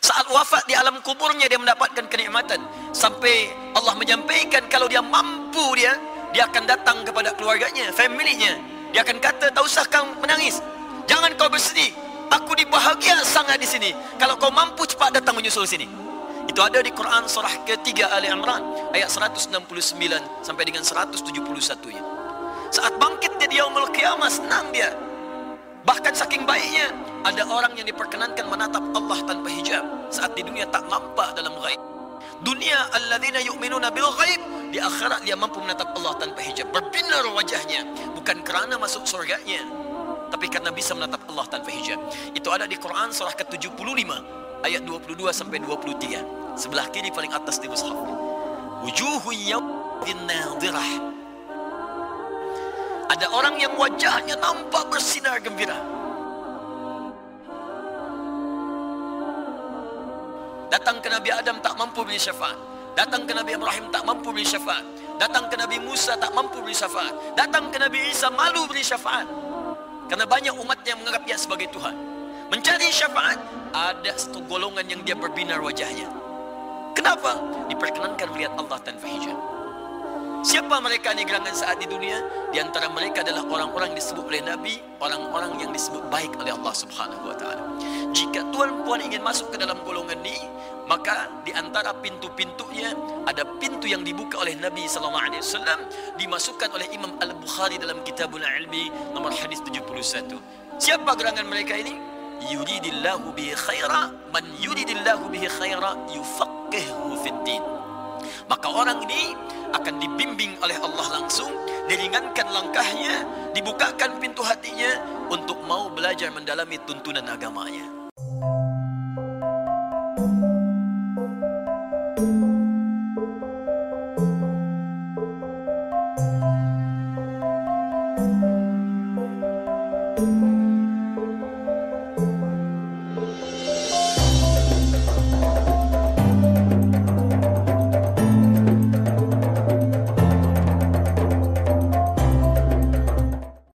Saat wafat di alam kuburnya dia mendapatkan kenikmatan sampai Allah menyampaikan kalau dia mampu dia dia akan datang kepada keluarganya, familynya. Dia akan kata, tak usah kau menangis. Jangan kau bersedih. Aku dibahagia sangat di sini. Kalau kau mampu cepat datang menyusul sini. Itu ada di Quran surah ketiga Ali Imran ayat 169 sampai dengan 171 ya. Saat bangkit dia di yaumul qiyamah senang dia. Bahkan saking baiknya ada orang yang diperkenankan menatap Allah tanpa hijab saat di dunia tak nampak dalam ghaib. Dunia alladzina yu'minuna bil ghaib di akhirat dia mampu menatap Allah tanpa hijab. Berbinar wajahnya bukan kerana masuk surganya tapi karena bisa menatap Allah tanpa hijab. Itu ada di Quran surah ke-75 ayat 22 sampai 23 sebelah kiri paling atas di mushaf wujuhu yawmin nadhirah ada orang yang wajahnya nampak bersinar gembira datang ke Nabi Adam tak mampu beri syafaat Datang ke Nabi Ibrahim tak mampu beri syafaat. Datang ke Nabi Musa tak mampu beri syafaat. Datang ke Nabi Isa malu beri syafaat. Karena banyak umat yang menganggap dia sebagai Tuhan. Mencari syafaat, ada satu golongan yang dia berbinar wajahnya. Kenapa? Diperkenankan melihat Allah tanpa hijab. Siapa mereka ni gerangan saat di dunia? Di antara mereka adalah orang-orang yang disebut oleh Nabi, orang-orang yang disebut baik oleh Allah Subhanahu wa taala. Jika tuan puan ingin masuk ke dalam golongan ini, maka di antara pintu-pintunya ada pintu yang dibuka oleh Nabi sallallahu alaihi wasallam dimasukkan oleh Imam Al-Bukhari dalam Kitabul Ilmi nomor hadis 71. Siapa gerangan mereka ini? Yuridillahu bihi khaira man yuridillahu bihi khaira yufaqihu fid din. Maka orang ini akan dibimbing oleh Allah langsung, diringankan langkahnya, dibukakan pintu hatinya untuk mau belajar mendalami tuntunan agamanya.